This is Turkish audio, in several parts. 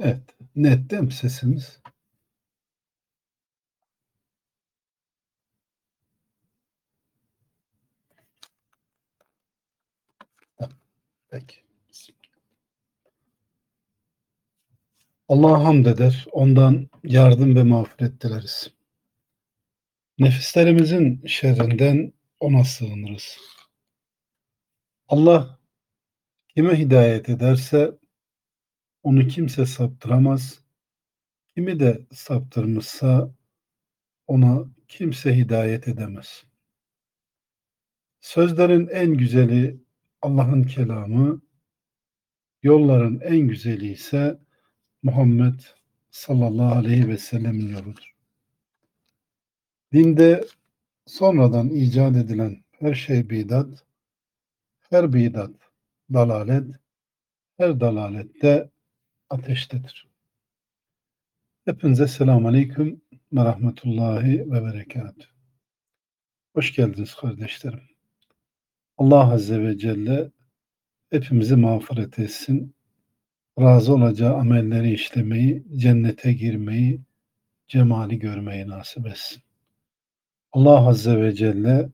Evet. Net değil mi sesimiz? Peki. Allah'a hamd eder. Ondan yardım ve mağfiret dileriz. Nefislerimizin şerrinden ona sığınırız. Allah kime hidayet ederse onu kimse saptıramaz. Kimi de saptırmışsa ona kimse hidayet edemez. Sözlerin en güzeli Allah'ın kelamı, yolların en güzeli ise Muhammed sallallahu aleyhi ve sellemin yoludur. Dinde sonradan icat edilen her şey bidat, her bidat dalalet, her dalalette ateştedir. Hepinize selamun aleyküm ve rahmetullahi ve berekatuhu. Hoş geldiniz kardeşlerim. Allah Azze ve Celle hepimizi mağfiret etsin. Razı olacağı amelleri işlemeyi, cennete girmeyi, cemali görmeyi nasip etsin. Allah Azze ve Celle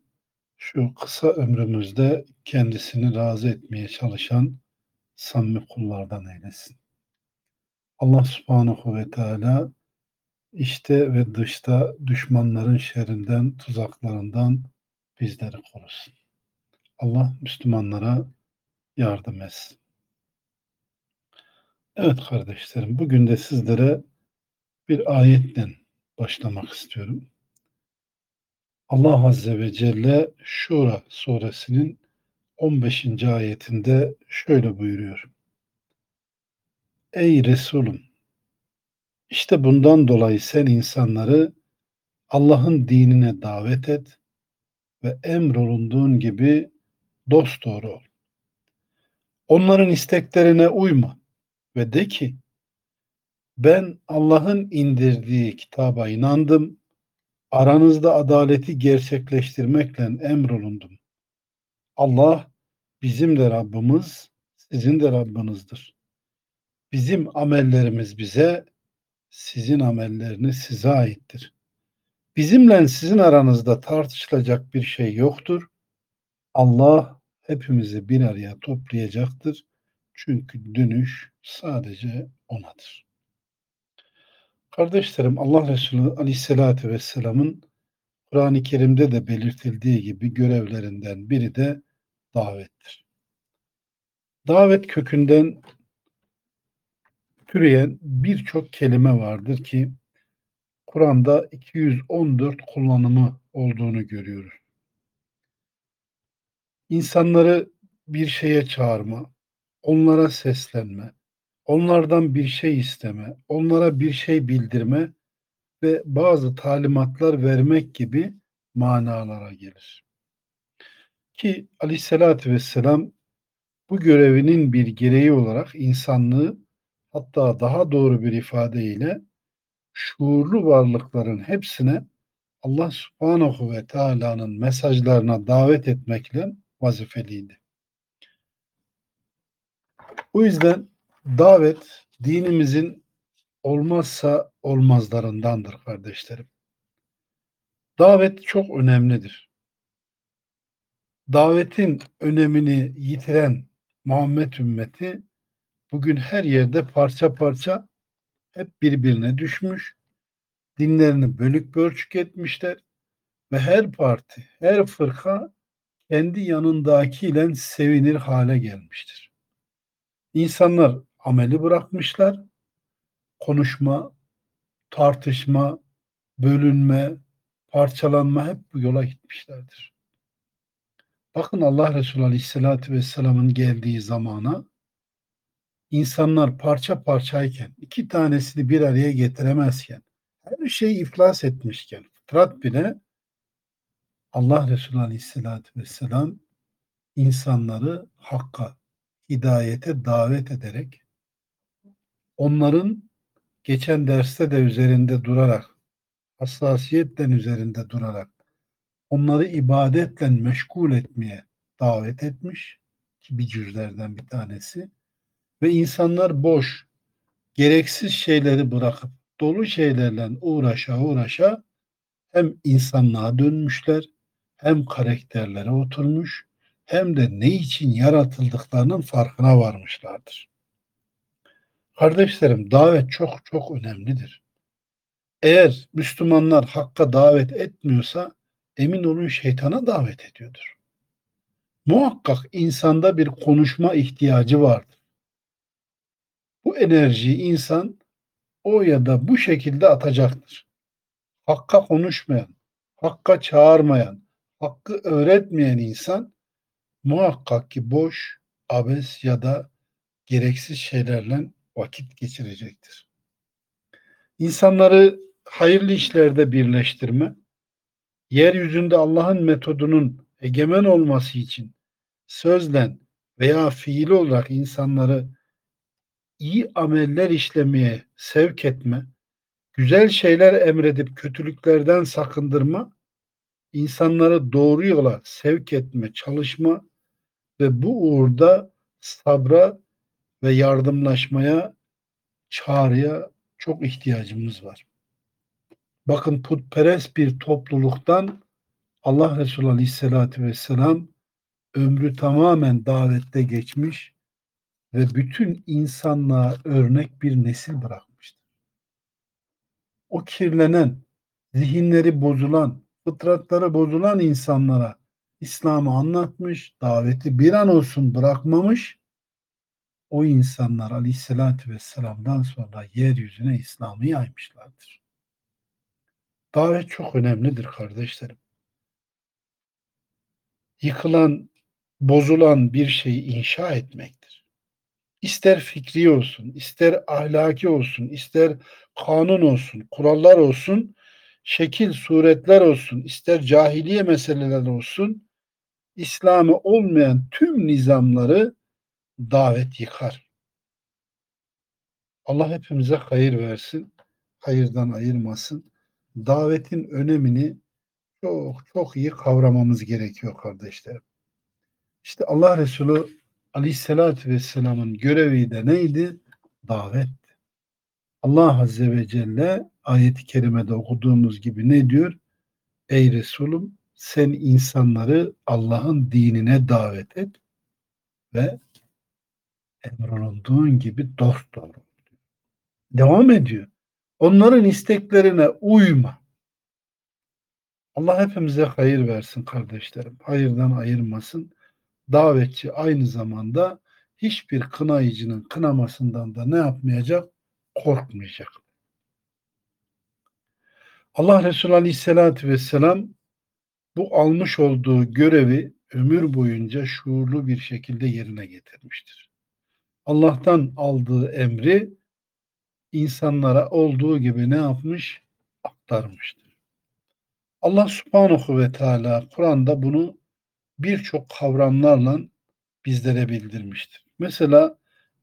şu kısa ömrümüzde kendisini razı etmeye çalışan samimi kullardan eylesin. Allah subhanahu ve teala işte ve dışta düşmanların şerrinden, tuzaklarından bizleri korusun. Allah Müslümanlara yardım etsin. Evet kardeşlerim, bugün de sizlere bir ayetle başlamak istiyorum. Allah Azze ve Celle Şura suresinin 15. ayetinde şöyle buyuruyor. Ey Resulüm! İşte bundan dolayı sen insanları Allah'ın dinine davet et ve emrolunduğun gibi dost doğru ol. Onların isteklerine uyma ve de ki ben Allah'ın indirdiği kitaba inandım, aranızda adaleti gerçekleştirmekle emrolundum. Allah bizim de Rabbimiz, sizin de Rabbinizdir. Bizim amellerimiz bize, sizin amelleriniz size aittir. Bizimle sizin aranızda tartışılacak bir şey yoktur. Allah hepimizi bir araya toplayacaktır. Çünkü dönüş sadece O'nadır. Kardeşlerim Allah Resulü Aleyhisselatü Vesselam'ın Kur'an-ı Kerim'de de belirtildiği gibi görevlerinden biri de davettir. Davet kökünden türeyen birçok kelime vardır ki Kur'an'da 214 kullanımı olduğunu görüyoruz. İnsanları bir şeye çağırma, onlara seslenme, onlardan bir şey isteme, onlara bir şey bildirme ve bazı talimatlar vermek gibi manalara gelir. Ki aleyhissalatü vesselam bu görevinin bir gereği olarak insanlığı hatta daha doğru bir ifadeyle şuurlu varlıkların hepsine Allah subhanahu ve teala'nın mesajlarına davet etmekle vazifeliydi. Bu yüzden davet dinimizin olmazsa olmazlarındandır kardeşlerim. Davet çok önemlidir. Davetin önemini yitiren Muhammed ümmeti bugün her yerde parça parça hep birbirine düşmüş. Dinlerini bölük bölçük etmişler ve her parti, her fırka kendi yanındakiyle sevinir hale gelmiştir. İnsanlar ameli bırakmışlar. Konuşma, tartışma, bölünme, parçalanma hep bu yola gitmişlerdir. Bakın Allah Resulü Aleyhisselatü Vesselam'ın geldiği zamana insanlar parça parçayken, iki tanesini bir araya getiremezken, her şey iflas etmişken, fıtrat bile Allah Resulü Aleyhisselatü Vesselam insanları hakka, hidayete davet ederek onların geçen derste de üzerinde durarak hassasiyetten üzerinde durarak onları ibadetle meşgul etmeye davet etmiş ki bir cüzlerden bir tanesi ve insanlar boş, gereksiz şeyleri bırakıp dolu şeylerle uğraşa uğraşa hem insanlığa dönmüşler, hem karakterlere oturmuş, hem de ne için yaratıldıklarının farkına varmışlardır. Kardeşlerim davet çok çok önemlidir. Eğer Müslümanlar hakka davet etmiyorsa emin olun şeytana davet ediyordur. Muhakkak insanda bir konuşma ihtiyacı vardır. Bu enerjiyi insan o ya da bu şekilde atacaktır. Hakka konuşmayan, hakka çağırmayan, hakkı öğretmeyen insan muhakkak ki boş, abes ya da gereksiz şeylerle vakit geçirecektir. İnsanları hayırlı işlerde birleştirme, yeryüzünde Allah'ın metodunun egemen olması için sözlen veya fiil olarak insanları iyi ameller işlemeye sevk etme, güzel şeyler emredip kötülüklerden sakındırma, insanları doğru yola sevk etme, çalışma ve bu uğurda sabra ve yardımlaşmaya, çağrıya çok ihtiyacımız var. Bakın putperest bir topluluktan Allah Resulü Aleyhisselatü Vesselam ömrü tamamen davette geçmiş ve bütün insanlığa örnek bir nesil bırakmıştır. O kirlenen, zihinleri bozulan, fıtratları bozulan insanlara İslam'ı anlatmış, daveti bir an olsun bırakmamış, o insanlar aleyhissalatü vesselam'dan sonra yeryüzüne İslam'ı yaymışlardır. Davet çok önemlidir kardeşlerim. Yıkılan, bozulan bir şeyi inşa etmektir. İster fikri olsun, ister ahlaki olsun, ister kanun olsun, kurallar olsun, şekil, suretler olsun, ister cahiliye meseleler olsun, İslam'ı olmayan tüm nizamları davet yıkar. Allah hepimize hayır versin, hayırdan ayırmasın. Davetin önemini çok çok iyi kavramamız gerekiyor kardeşlerim. İşte Allah Resulü Aleyhisselatü Vesselam'ın görevi de neydi? Davet. Allah Azze ve Celle ayeti kerimede okuduğumuz gibi ne diyor? Ey Resulüm sen insanları Allah'ın dinine davet et ve emrolunduğun gibi dost doğru. Devam ediyor. Onların isteklerine uyma. Allah hepimize hayır versin kardeşlerim. Hayırdan ayırmasın. Davetçi aynı zamanda hiçbir kınayıcının kınamasından da ne yapmayacak? Korkmayacak. Allah Resulü Aleyhisselatü Vesselam bu almış olduğu görevi ömür boyunca şuurlu bir şekilde yerine getirmiştir. Allah'tan aldığı emri insanlara olduğu gibi ne yapmış? Aktarmıştır. Allah subhanahu ve teala Kur'an'da bunu birçok kavramlarla bizlere bildirmiştir. Mesela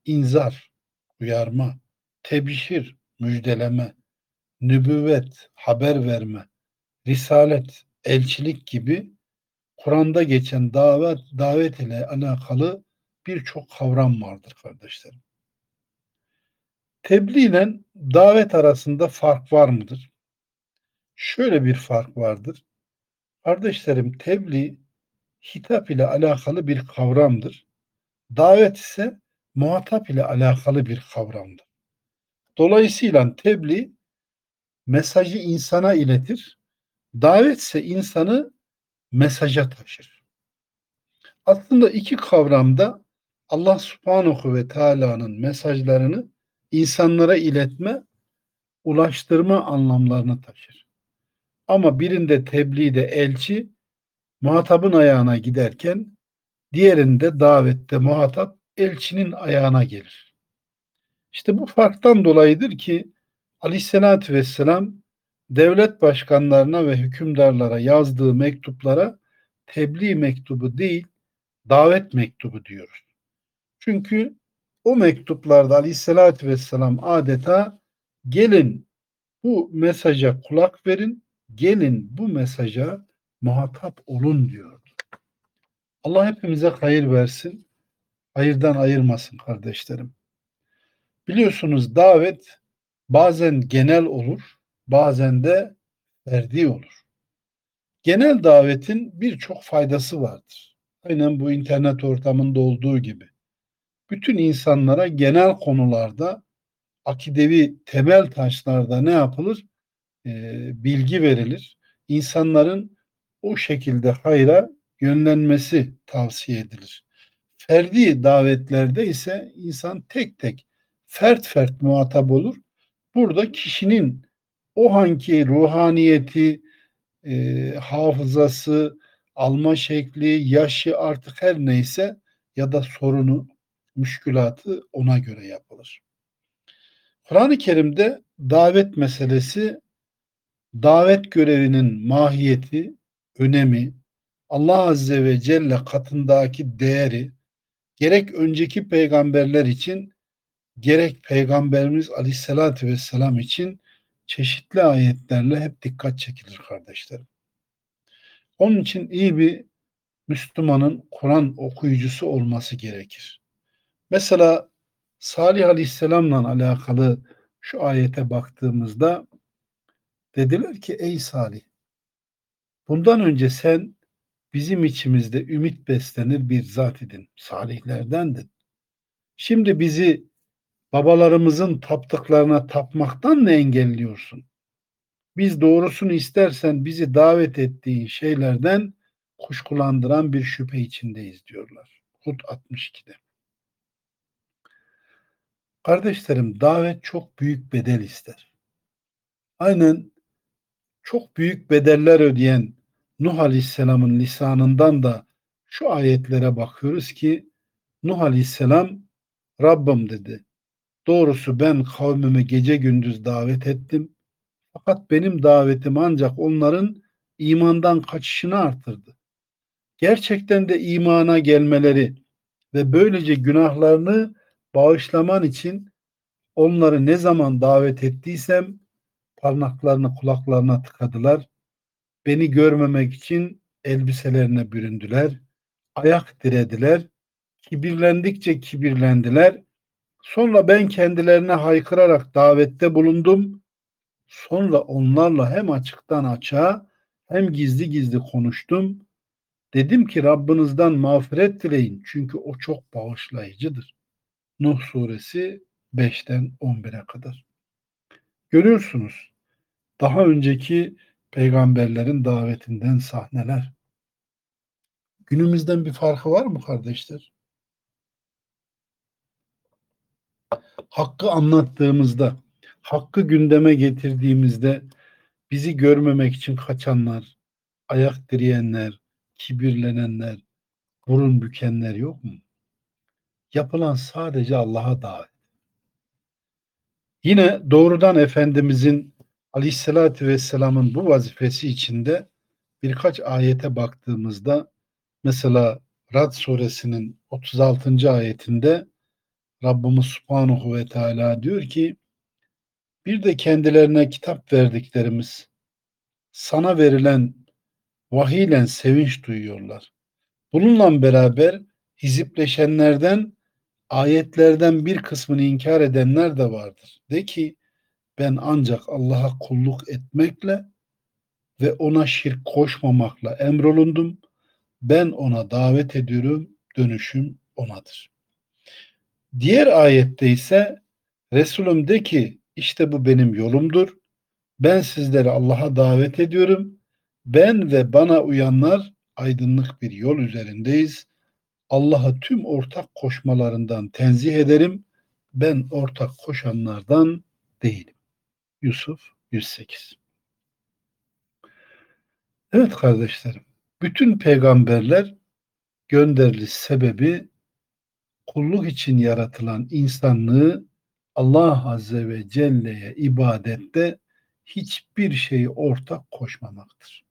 inzar, uyarma, tebşir, müjdeleme, nübüvvet, haber verme, risalet, elçilik gibi Kur'an'da geçen davet davet ile alakalı birçok kavram vardır kardeşlerim. Tebliğ ile davet arasında fark var mıdır? Şöyle bir fark vardır. Kardeşlerim tebliğ hitap ile alakalı bir kavramdır. Davet ise muhatap ile alakalı bir kavramdır. Dolayısıyla tebliğ mesajı insana iletir. Davet ise insanı mesaja taşır. Aslında iki kavramda Allah subhanahu ve teala'nın mesajlarını insanlara iletme, ulaştırma anlamlarını taşır. Ama birinde tebliğde elçi muhatabın ayağına giderken diğerinde davette muhatap elçinin ayağına gelir. İşte bu farktan dolayıdır ki Aleyhisselatü Vesselam devlet başkanlarına ve hükümdarlara yazdığı mektuplara tebliğ mektubu değil davet mektubu diyoruz. Çünkü o mektuplarda aleyhissalatü vesselam adeta gelin bu mesaja kulak verin, gelin bu mesaja muhatap olun diyor. Allah hepimize hayır versin, hayırdan ayırmasın kardeşlerim. Biliyorsunuz davet bazen genel olur, bazen de ferdi olur. Genel davetin birçok faydası vardır. Aynen bu internet ortamında olduğu gibi. Bütün insanlara genel konularda akidevi temel taşlarda ne yapılır? Ee, bilgi verilir. İnsanların o şekilde hayra yönlenmesi tavsiye edilir. Ferdi davetlerde ise insan tek tek fert fert muhatap olur. Burada kişinin o hangi ruhaniyeti, e, hafızası, alma şekli, yaşı artık her neyse ya da sorunu, müşkülatı ona göre yapılır. Kur'an-ı Kerim'de davet meselesi, davet görevinin mahiyeti, önemi, Allah Azze ve Celle katındaki değeri gerek önceki peygamberler için gerek Peygamberimiz Aleyhisselatü Vesselam için çeşitli ayetlerle hep dikkat çekilir kardeşlerim. Onun için iyi bir Müslümanın Kur'an okuyucusu olması gerekir. Mesela Salih Aleyhisselam'la alakalı şu ayete baktığımızda dediler ki ey Salih bundan önce sen bizim içimizde ümit beslenir bir zat idin. Salihlerdendin. Şimdi bizi babalarımızın taptıklarına tapmaktan mı engelliyorsun? Biz doğrusunu istersen bizi davet ettiğin şeylerden kuşkulandıran bir şüphe içindeyiz diyorlar. Hud 62'de. Kardeşlerim davet çok büyük bedel ister. Aynen çok büyük bedeller ödeyen Nuh Aleyhisselam'ın lisanından da şu ayetlere bakıyoruz ki Nuh Aleyhisselam Rabbim dedi. Doğrusu ben kavmimi gece gündüz davet ettim. Fakat benim davetim ancak onların imandan kaçışını artırdı. Gerçekten de imana gelmeleri ve böylece günahlarını bağışlaman için onları ne zaman davet ettiysem parmaklarını kulaklarına tıkadılar. Beni görmemek için elbiselerine büründüler. Ayak dirediler. Kibirlendikçe kibirlendiler. Sonra ben kendilerine haykırarak davette bulundum. Sonra onlarla hem açıktan açığa hem gizli gizli konuştum. Dedim ki Rabbinizden mağfiret dileyin çünkü o çok bağışlayıcıdır. Nuh suresi 5'ten 11'e kadar. Görüyorsunuz daha önceki peygamberlerin davetinden sahneler. Günümüzden bir farkı var mı kardeşler? Hakkı anlattığımızda, hakkı gündeme getirdiğimizde bizi görmemek için kaçanlar, ayak direyenler, kibirlenenler, burun bükenler yok mu? Yapılan sadece Allah'a davet. Yine doğrudan Efendimizin Aleyhisselatü Vesselam'ın bu vazifesi içinde birkaç ayete baktığımızda mesela Rad suresinin 36. ayetinde Rabbimiz Subhanahu ve Teala diyor ki bir de kendilerine kitap verdiklerimiz sana verilen vahiyle sevinç duyuyorlar. Bununla beraber hizipleşenlerden ayetlerden bir kısmını inkar edenler de vardır. De ki ben ancak Allah'a kulluk etmekle ve ona şirk koşmamakla emrolundum. Ben ona davet ediyorum, dönüşüm onadır. Diğer ayette ise Resulüm de ki işte bu benim yolumdur. Ben sizleri Allah'a davet ediyorum. Ben ve bana uyanlar aydınlık bir yol üzerindeyiz. Allah'a tüm ortak koşmalarından tenzih ederim. Ben ortak koşanlardan değilim. Yusuf 108 Evet kardeşlerim, bütün peygamberler gönderiliş sebebi kulluk için yaratılan insanlığı Allah Azze ve Celle'ye ibadette hiçbir şeyi ortak koşmamaktır.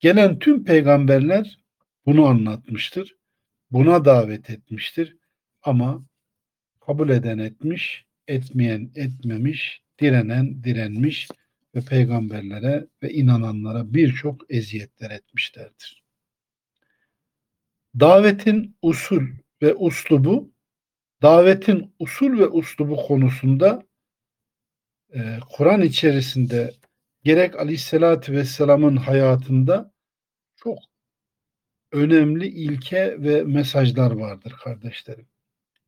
Gelen tüm peygamberler bunu anlatmıştır. Buna davet etmiştir. Ama kabul eden etmiş, etmeyen etmemiş, direnen direnmiş ve peygamberlere ve inananlara birçok eziyetler etmişlerdir. Davetin usul ve uslubu davetin usul ve uslubu konusunda e, Kur'an içerisinde gerek Aleyhisselatü Vesselam'ın hayatında çok önemli ilke ve mesajlar vardır kardeşlerim.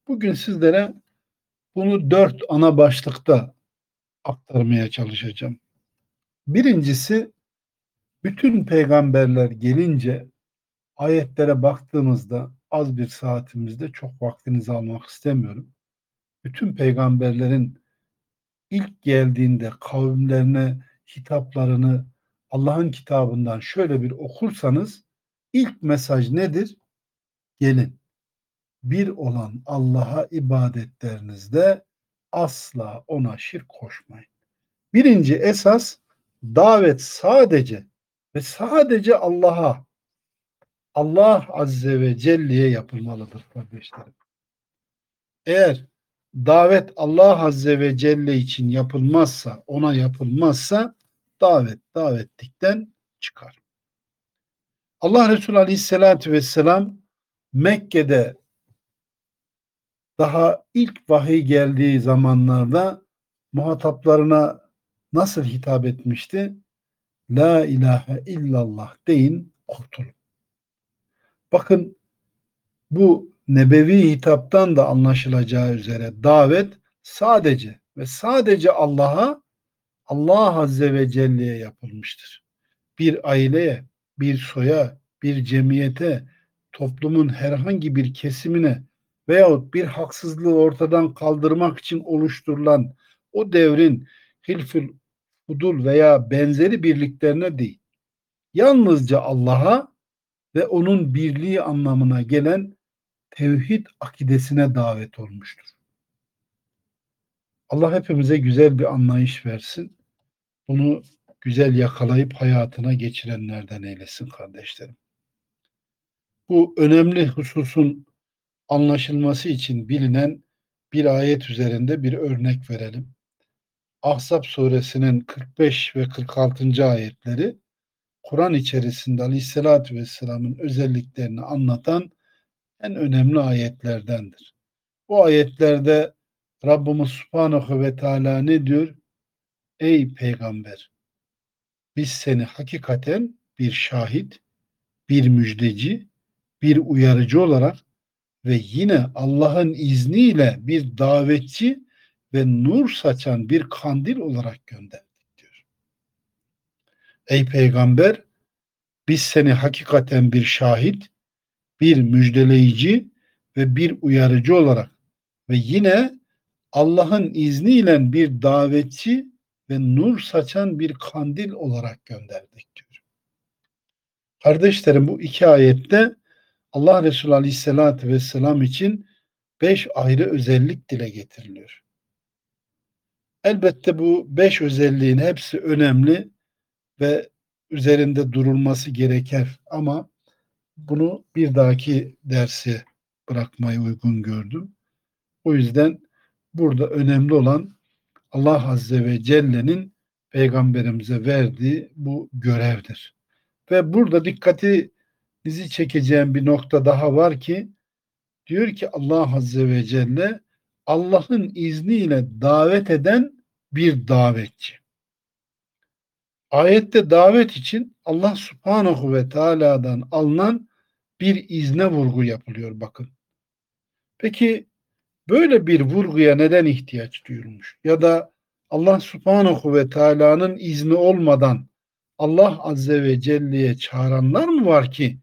Bugün sizlere bunu dört ana başlıkta aktarmaya çalışacağım. Birincisi bütün peygamberler gelince ayetlere baktığımızda az bir saatimizde çok vaktinizi almak istemiyorum. Bütün peygamberlerin ilk geldiğinde kavimlerine hitaplarını Allah'ın kitabından şöyle bir okursanız ilk mesaj nedir? Gelin bir olan Allah'a ibadetlerinizde asla ona şirk koşmayın. Birinci esas davet sadece ve sadece Allah'a Allah Azze ve Celle'ye yapılmalıdır kardeşlerim. Eğer davet Allah Azze ve Celle için yapılmazsa, ona yapılmazsa davet davetlikten çıkar. Allah Resulü Aleyhisselatü Vesselam Mekke'de daha ilk vahiy geldiği zamanlarda muhataplarına nasıl hitap etmişti? La ilahe illallah deyin kurtulun. Bakın bu nebevi hitaptan da anlaşılacağı üzere davet sadece ve sadece Allah'a Allah Azze ve Celle'ye yapılmıştır. Bir aileye, bir soya, bir cemiyete, toplumun herhangi bir kesimine veyahut bir haksızlığı ortadan kaldırmak için oluşturulan o devrin hilfül hudul veya benzeri birliklerine değil. Yalnızca Allah'a ve onun birliği anlamına gelen tevhid akidesine davet olmuştur. Allah hepimize güzel bir anlayış versin. Bunu güzel yakalayıp hayatına geçirenlerden eylesin kardeşlerim. Bu önemli hususun anlaşılması için bilinen bir ayet üzerinde bir örnek verelim. Ahzab suresinin 45 ve 46. ayetleri Kur'an içerisinde Aleyhisselatü Vesselam'ın özelliklerini anlatan en önemli ayetlerdendir. Bu ayetlerde Rabbimiz Subhanahu ve Teala ne diyor? Ey peygamber biz seni hakikaten bir şahit, bir müjdeci, bir uyarıcı olarak ve yine Allah'ın izniyle bir davetçi ve nur saçan bir kandil olarak gönderdik diyor. Ey peygamber biz seni hakikaten bir şahit, bir müjdeleyici ve bir uyarıcı olarak ve yine Allah'ın izniyle bir davetçi ve nur saçan bir kandil olarak gönderdik diyor. Kardeşlerim bu iki ayette Allah Resulü Aleyhisselatü Vesselam için beş ayrı özellik dile getiriliyor. Elbette bu beş özelliğin hepsi önemli ve üzerinde durulması gerekir ama bunu bir dahaki dersi bırakmayı uygun gördüm. O yüzden burada önemli olan Allah Azze ve Celle'nin peygamberimize verdiği bu görevdir. Ve burada dikkati bizi çekeceğim bir nokta daha var ki diyor ki Allah Azze ve Celle Allah'ın izniyle davet eden bir davetçi. Ayette davet için Allah Subhanahu ve Teala'dan alınan bir izne vurgu yapılıyor bakın. Peki böyle bir vurguya neden ihtiyaç duyulmuş? Ya da Allah Subhanahu ve Teala'nın izni olmadan Allah Azze ve Celle'ye çağıranlar mı var ki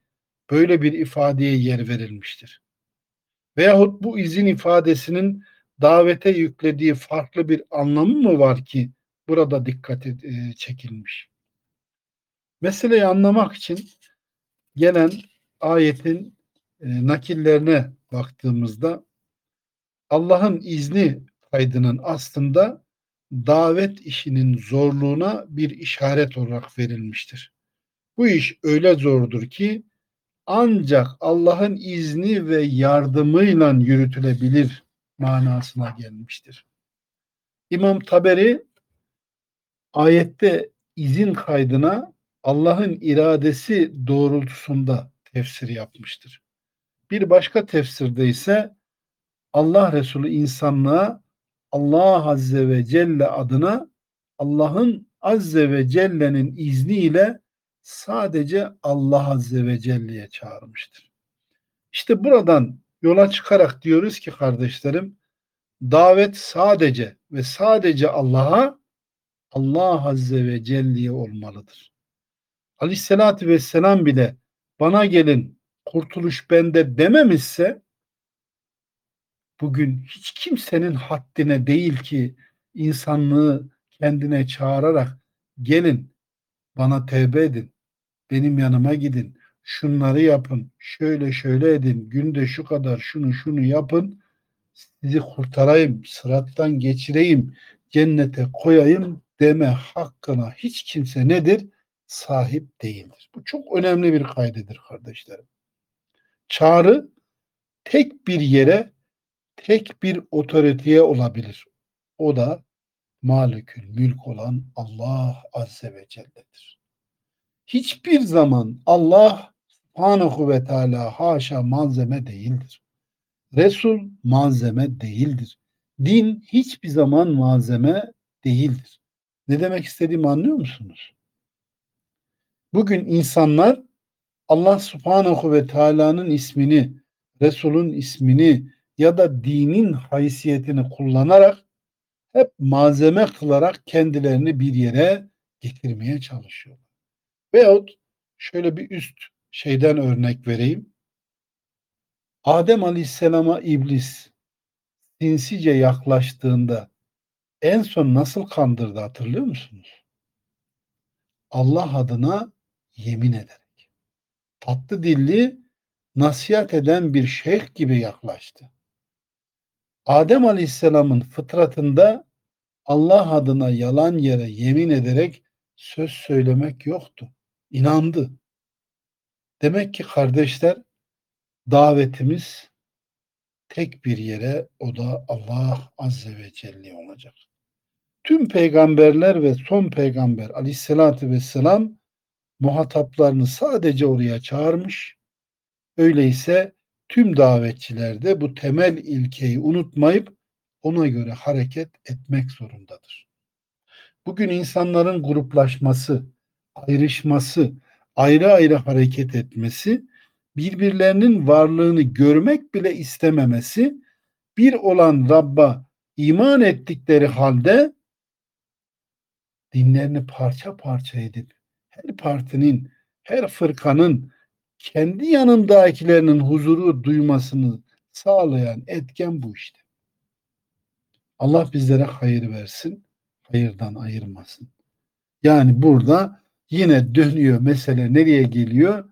böyle bir ifadeye yer verilmiştir? Veyahut bu izin ifadesinin davete yüklediği farklı bir anlamı mı var ki burada dikkat e, çekilmiş? Meseleyi anlamak için gelen ayetin e, nakillerine baktığımızda Allah'ın izni kaydının aslında davet işinin zorluğuna bir işaret olarak verilmiştir. Bu iş öyle zordur ki ancak Allah'ın izni ve yardımıyla yürütülebilir manasına gelmiştir. İmam Taberi ayette izin kaydına Allah'ın iradesi doğrultusunda tefsir yapmıştır. Bir başka tefsirde ise Allah Resulü insanlığa Allah Azze ve Celle adına Allah'ın Azze ve Celle'nin izniyle sadece Allah Azze ve Celle'ye çağırmıştır. İşte buradan yola çıkarak diyoruz ki kardeşlerim davet sadece ve sadece Allah'a Allah Azze ve Celle'ye olmalıdır. Aleyhissalatü Vesselam bile bana gelin kurtuluş bende dememişse bugün hiç kimsenin haddine değil ki insanlığı kendine çağırarak gelin bana tevbe edin benim yanıma gidin şunları yapın şöyle şöyle edin günde şu kadar şunu şunu yapın sizi kurtarayım sırattan geçireyim cennete koyayım deme hakkına hiç kimse nedir? Sahip değildir. Bu çok önemli bir kaydedir kardeşlerim. Çağrı tek bir yere tek bir otoriteye olabilir. O da malikül mülk olan Allah Azze ve Celle'dir. Hiçbir zaman Allah Subhanahu ve Teala haşa malzeme değildir. Resul malzeme değildir. Din hiçbir zaman malzeme değildir. Ne demek istediğimi anlıyor musunuz? Bugün insanlar Allah Subhanahu ve Teala'nın ismini, Resul'ün ismini ya da dinin haysiyetini kullanarak hep malzeme kılarak kendilerini bir yere getirmeye çalışıyorlar. Veyahut şöyle bir üst şeyden örnek vereyim. Adem Aleyhisselam'a iblis sinsice yaklaştığında en son nasıl kandırdı hatırlıyor musunuz? Allah adına yemin ederek. Tatlı dilli nasihat eden bir şeyh gibi yaklaştı. Adem Aleyhisselam'ın fıtratında Allah adına yalan yere yemin ederek söz söylemek yoktu. İnandı. Demek ki kardeşler davetimiz tek bir yere o da Allah Azze ve Celle olacak. Tüm peygamberler ve son peygamber aleyhissalatü vesselam muhataplarını sadece oraya çağırmış. Öyleyse tüm davetçiler de bu temel ilkeyi unutmayıp ona göre hareket etmek zorundadır. Bugün insanların gruplaşması, ayrışması, ayrı ayrı hareket etmesi, birbirlerinin varlığını görmek bile istememesi, bir olan Rabb'a iman ettikleri halde dinlerini parça parça edip her partinin, her fırkanın kendi yanındakilerinin huzuru duymasını sağlayan etken bu işte. Allah bizlere hayır versin, hayırdan ayırmasın. Yani burada yine dönüyor mesele nereye geliyor?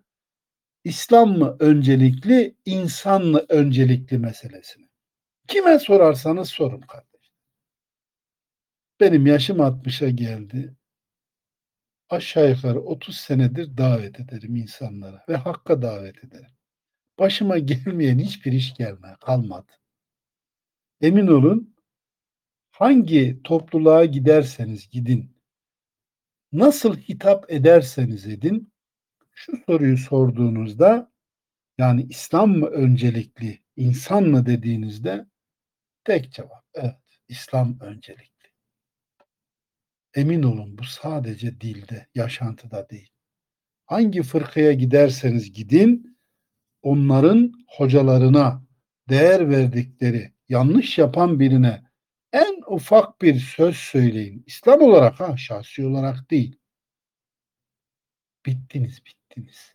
İslam mı öncelikli, insan mı öncelikli meselesine. Kime sorarsanız sorun kardeş. Benim yaşım 60'a geldi aşağı yukarı 30 senedir davet ederim insanlara ve hakka davet ederim. Başıma gelmeyen hiçbir iş gelme, kalmadı. Emin olun hangi topluluğa giderseniz gidin, nasıl hitap ederseniz edin, şu soruyu sorduğunuzda yani İslam mı öncelikli, insan mı dediğinizde tek cevap evet İslam öncelikli. Emin olun bu sadece dilde, yaşantıda değil. Hangi fırkaya giderseniz gidin, onların hocalarına değer verdikleri, yanlış yapan birine en ufak bir söz söyleyin. İslam olarak ha, şahsi olarak değil. Bittiniz, bittiniz.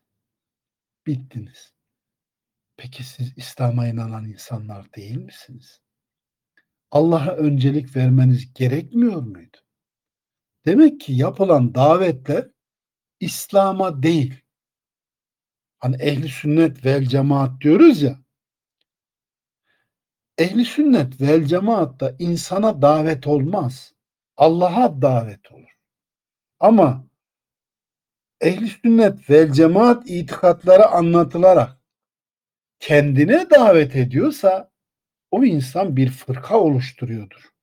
Bittiniz. Peki siz İslam'a inanan insanlar değil misiniz? Allah'a öncelik vermeniz gerekmiyor muydu? Demek ki yapılan davetler İslam'a değil. Hani ehli sünnet vel cemaat diyoruz ya. Ehli sünnet vel cemaatta insana davet olmaz. Allah'a davet olur. Ama ehli sünnet vel cemaat itikatları anlatılarak kendine davet ediyorsa o insan bir fırka oluşturuyordur.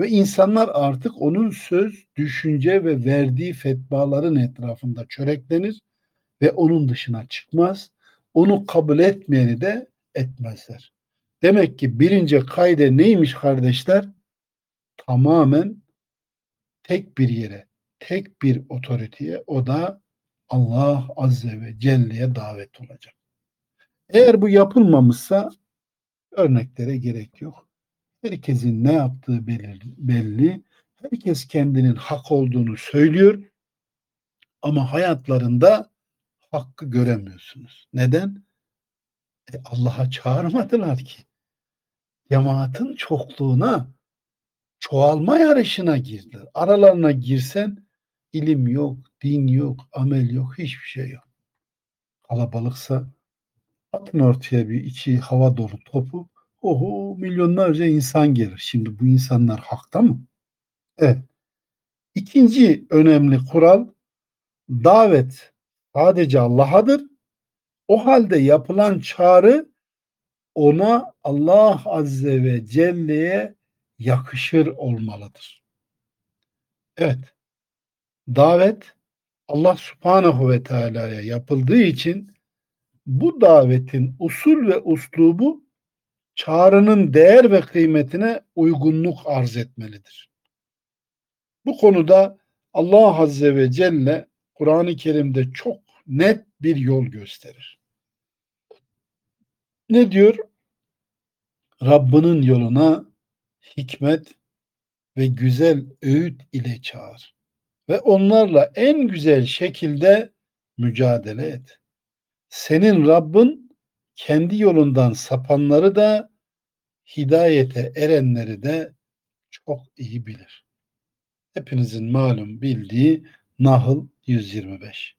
Ve insanlar artık onun söz, düşünce ve verdiği fetvaların etrafında çöreklenir ve onun dışına çıkmaz. Onu kabul etmeyeni de etmezler. Demek ki birinci kaide neymiş kardeşler? Tamamen tek bir yere, tek bir otoriteye o da Allah Azze ve Celle'ye davet olacak. Eğer bu yapılmamışsa örneklere gerek yok. Herkesin ne yaptığı belli. Herkes kendinin hak olduğunu söylüyor. Ama hayatlarında hakkı göremiyorsunuz. Neden? E Allah'a çağırmadılar ki. Cemaatin çokluğuna, çoğalma yarışına girdiler. Aralarına girsen ilim yok, din yok, amel yok, hiçbir şey yok. Kalabalıksa atın ortaya bir içi hava dolu topu. Oho milyonlarca insan gelir. Şimdi bu insanlar hakta mı? Evet. İkinci önemli kural davet sadece Allah'adır. O halde yapılan çağrı ona Allah Azze ve Celle'ye yakışır olmalıdır. Evet. Davet Allah Subhanahu ve Teala'ya yapıldığı için bu davetin usul ve uslubu çağrının değer ve kıymetine uygunluk arz etmelidir. Bu konuda Allah Azze ve Celle Kur'an-ı Kerim'de çok net bir yol gösterir. Ne diyor? Rabbinin yoluna hikmet ve güzel öğüt ile çağır ve onlarla en güzel şekilde mücadele et. Senin Rabbin kendi yolundan sapanları da hidayete erenleri de çok iyi bilir. Hepinizin malum bildiği Nahl 125.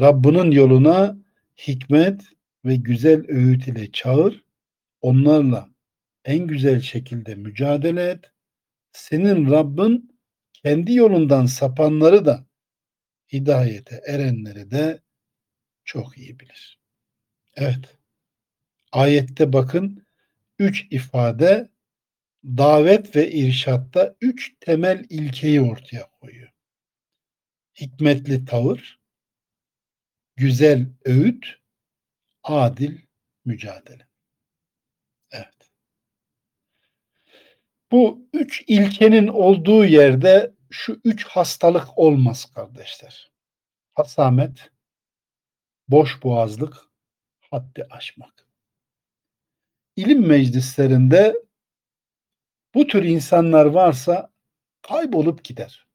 Rabbinin yoluna hikmet ve güzel öğüt ile çağır, onlarla en güzel şekilde mücadele et. Senin Rabbin kendi yolundan sapanları da hidayete erenleri de çok iyi bilir. Evet. Ayette bakın üç ifade davet ve irşatta üç temel ilkeyi ortaya koyuyor. Hikmetli tavır, güzel öğüt, adil mücadele. Evet. Bu üç ilkenin olduğu yerde şu üç hastalık olmaz kardeşler. Hasamet, boş boğazlık, haddi aşmak. İlim meclislerinde bu tür insanlar varsa kaybolup gider.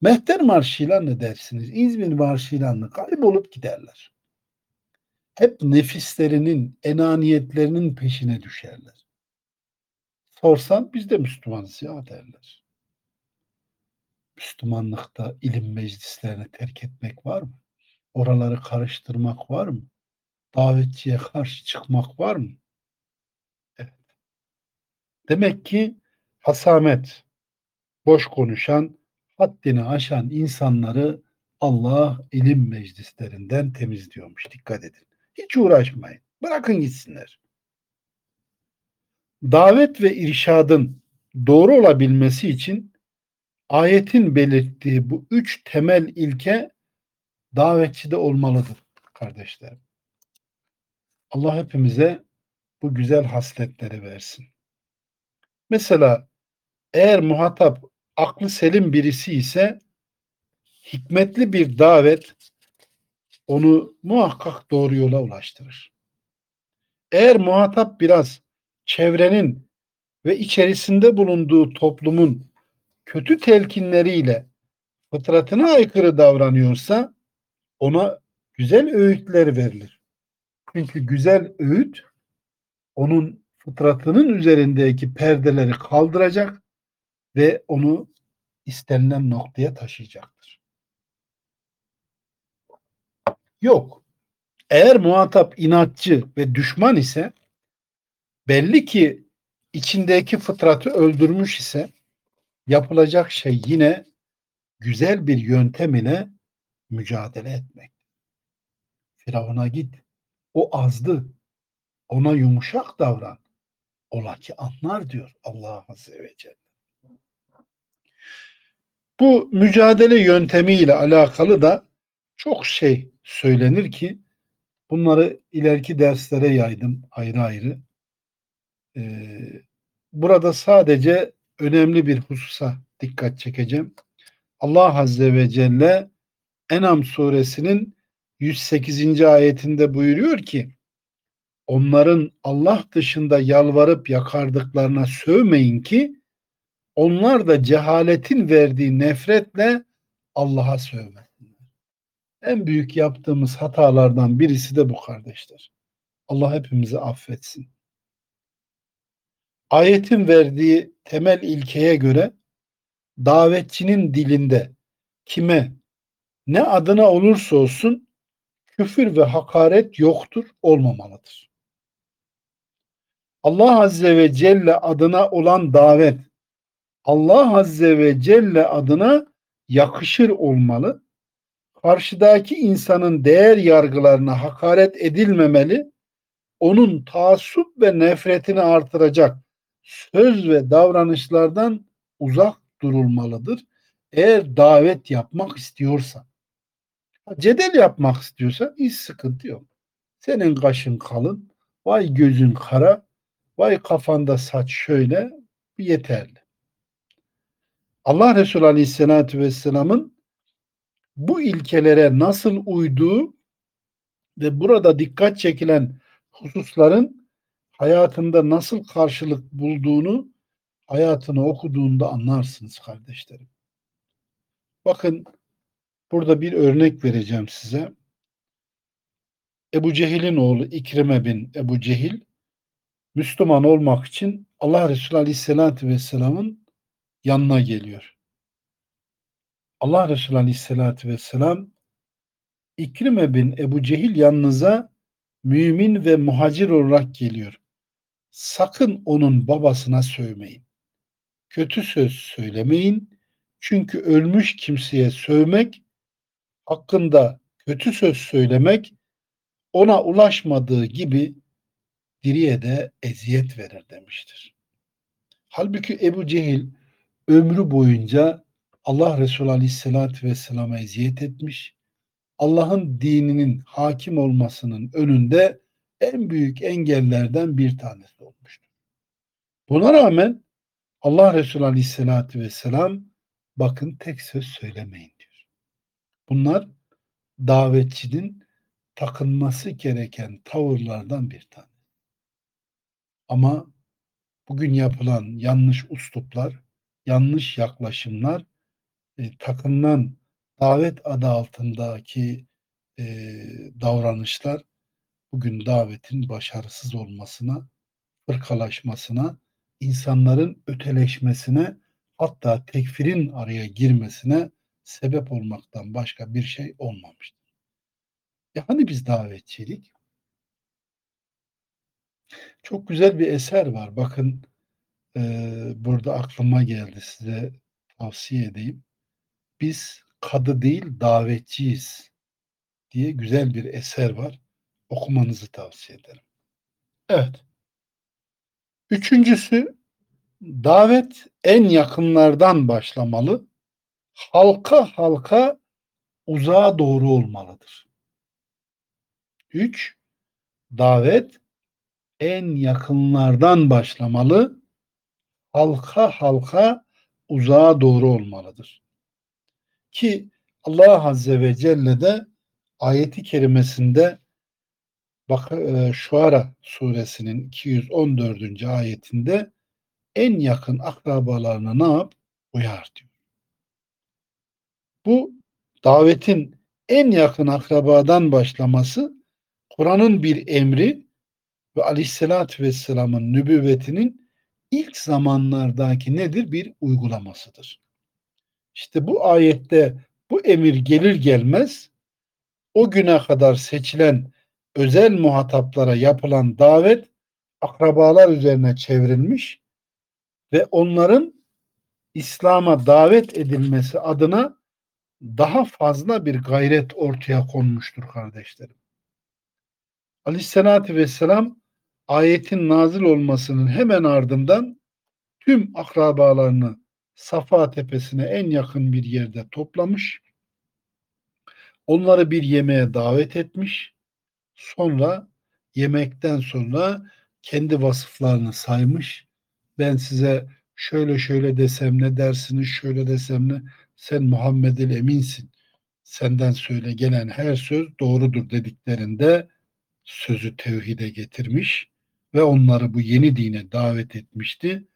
Mehter marşıyla ne dersiniz? İzmir marşıyla ne? Kaybolup giderler. Hep nefislerinin, enaniyetlerinin peşine düşerler. Sorsan biz de Müslümanız ya derler. Müslümanlıkta ilim meclislerini terk etmek var mı? Oraları karıştırmak var mı? Davetçiye karşı çıkmak var mı? Evet. Demek ki hasamet, boş konuşan, haddini aşan insanları Allah ilim meclislerinden temizliyormuş. Dikkat edin. Hiç uğraşmayın. Bırakın gitsinler. Davet ve irşadın doğru olabilmesi için ayetin belirttiği bu üç temel ilke davetçide olmalıdır kardeşler. Allah hepimize bu güzel hasletleri versin. Mesela eğer muhatap aklı selim birisi ise hikmetli bir davet onu muhakkak doğru yola ulaştırır. Eğer muhatap biraz çevrenin ve içerisinde bulunduğu toplumun kötü telkinleriyle fıtratına aykırı davranıyorsa ona güzel öğütler verilir. Çünkü güzel öğüt onun fıtratının üzerindeki perdeleri kaldıracak ve onu istenilen noktaya taşıyacaktır. Yok. Eğer muhatap inatçı ve düşman ise belli ki içindeki fıtratı öldürmüş ise yapılacak şey yine güzel bir yöntem ile mücadele etmek. Firavun'a git. O azdı. Ona yumuşak davran. Ola ki anlar diyor Allah Azze ve Celle. Bu mücadele yöntemiyle alakalı da çok şey söylenir ki Bunları ileriki derslere yaydım ayrı ayrı. Ee, burada sadece önemli bir hususa dikkat çekeceğim. Allah Azze ve Celle Enam suresinin 108. ayetinde buyuruyor ki onların Allah dışında yalvarıp yakardıklarına sövmeyin ki onlar da cehaletin verdiği nefretle Allah'a sövmesinler. En büyük yaptığımız hatalardan birisi de bu kardeşler. Allah hepimizi affetsin. Ayetin verdiği temel ilkeye göre davetçinin dilinde kime ne adına olursa olsun küfür ve hakaret yoktur, olmamalıdır. Allah Azze ve Celle adına olan davet Allah Azze ve Celle adına yakışır olmalı. Karşıdaki insanın değer yargılarına hakaret edilmemeli. Onun taassup ve nefretini artıracak söz ve davranışlardan uzak durulmalıdır. Eğer davet yapmak istiyorsa. Cedel yapmak istiyorsa hiç sıkıntı yok. Senin kaşın kalın, vay gözün kara, vay kafanda saç şöyle yeterli. Allah Resulü Aleyhisselatü Vesselam'ın bu ilkelere nasıl uyduğu ve burada dikkat çekilen hususların hayatında nasıl karşılık bulduğunu hayatını okuduğunda anlarsınız kardeşlerim. Bakın burada bir örnek vereceğim size. Ebu Cehil'in oğlu İkrime bin Ebu Cehil Müslüman olmak için Allah Resulü Aleyhisselatü Vesselam'ın yanına geliyor. Allah Resulü Aleyhisselatü Vesselam İkrime bin Ebu Cehil yanınıza mümin ve muhacir olarak geliyor. Sakın onun babasına sövmeyin. Kötü söz söylemeyin. Çünkü ölmüş kimseye sövmek, hakkında kötü söz söylemek ona ulaşmadığı gibi diriye de eziyet verir demiştir. Halbuki Ebu Cehil ömrü boyunca Allah Resulü Aleyhisselatü Vesselam'a eziyet etmiş. Allah'ın dininin hakim olmasının önünde en büyük engellerden bir tanesi olmuştur. Buna rağmen Allah Resulü Aleyhisselatü Vesselam bakın tek söz söylemeyin. Bunlar davetçinin takınması gereken tavırlardan bir tane. Ama bugün yapılan yanlış usluplar, yanlış yaklaşımlar, e, takınılan davet adı altındaki e, davranışlar bugün davetin başarısız olmasına, fırkalaşmasına, insanların öteleşmesine hatta tekfirin araya girmesine sebep olmaktan başka bir şey olmamıştır. E hani biz davetçilik? Çok güzel bir eser var. Bakın e, burada aklıma geldi size tavsiye edeyim. Biz kadı değil davetçiyiz diye güzel bir eser var. Okumanızı tavsiye ederim. Evet. Üçüncüsü davet en yakınlardan başlamalı. Halka halka uzağa doğru olmalıdır. Üç, davet en yakınlardan başlamalı. Halka halka uzağa doğru olmalıdır. Ki Allah Azze ve Celle de ayeti kerimesinde bak e, Şuara suresinin 214. ayetinde en yakın akrabalarına ne yap? Uyar diyor. Bu davetin en yakın akrabadan başlaması Kur'an'ın bir emri ve aleyhissalatü vesselamın nübüvvetinin ilk zamanlardaki nedir? Bir uygulamasıdır. İşte bu ayette bu emir gelir gelmez o güne kadar seçilen özel muhataplara yapılan davet akrabalar üzerine çevrilmiş ve onların İslam'a davet edilmesi adına daha fazla bir gayret ortaya konmuştur kardeşlerim. Aleyhisselatü Vesselam ayetin nazil olmasının hemen ardından tüm akrabalarını Safa tepesine en yakın bir yerde toplamış. Onları bir yemeğe davet etmiş. Sonra yemekten sonra kendi vasıflarını saymış. Ben size şöyle şöyle desem ne dersiniz, şöyle desem ne, sen Muhammed'il eminsin. Senden söyle gelen her söz doğrudur dediklerinde sözü tevhide getirmiş ve onları bu yeni dine davet etmişti.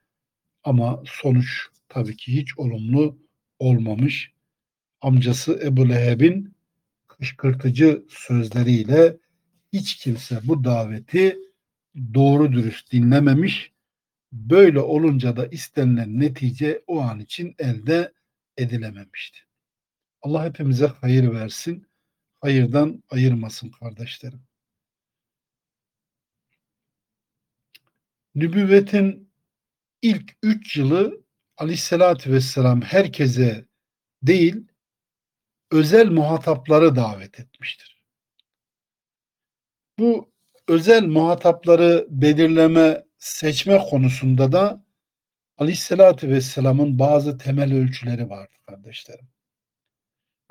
Ama sonuç tabii ki hiç olumlu olmamış. Amcası Ebu Leheb'in kışkırtıcı sözleriyle hiç kimse bu daveti doğru dürüst dinlememiş. Böyle olunca da istenilen netice o an için elde edilememişti. Allah hepimize hayır versin. Hayırdan ayırmasın kardeşlerim. Nübüvvetin ilk üç yılı aleyhissalatü vesselam herkese değil özel muhatapları davet etmiştir. Bu özel muhatapları belirleme, seçme konusunda da aleyhissalatü vesselamın bazı temel ölçüleri vardı kardeşlerim.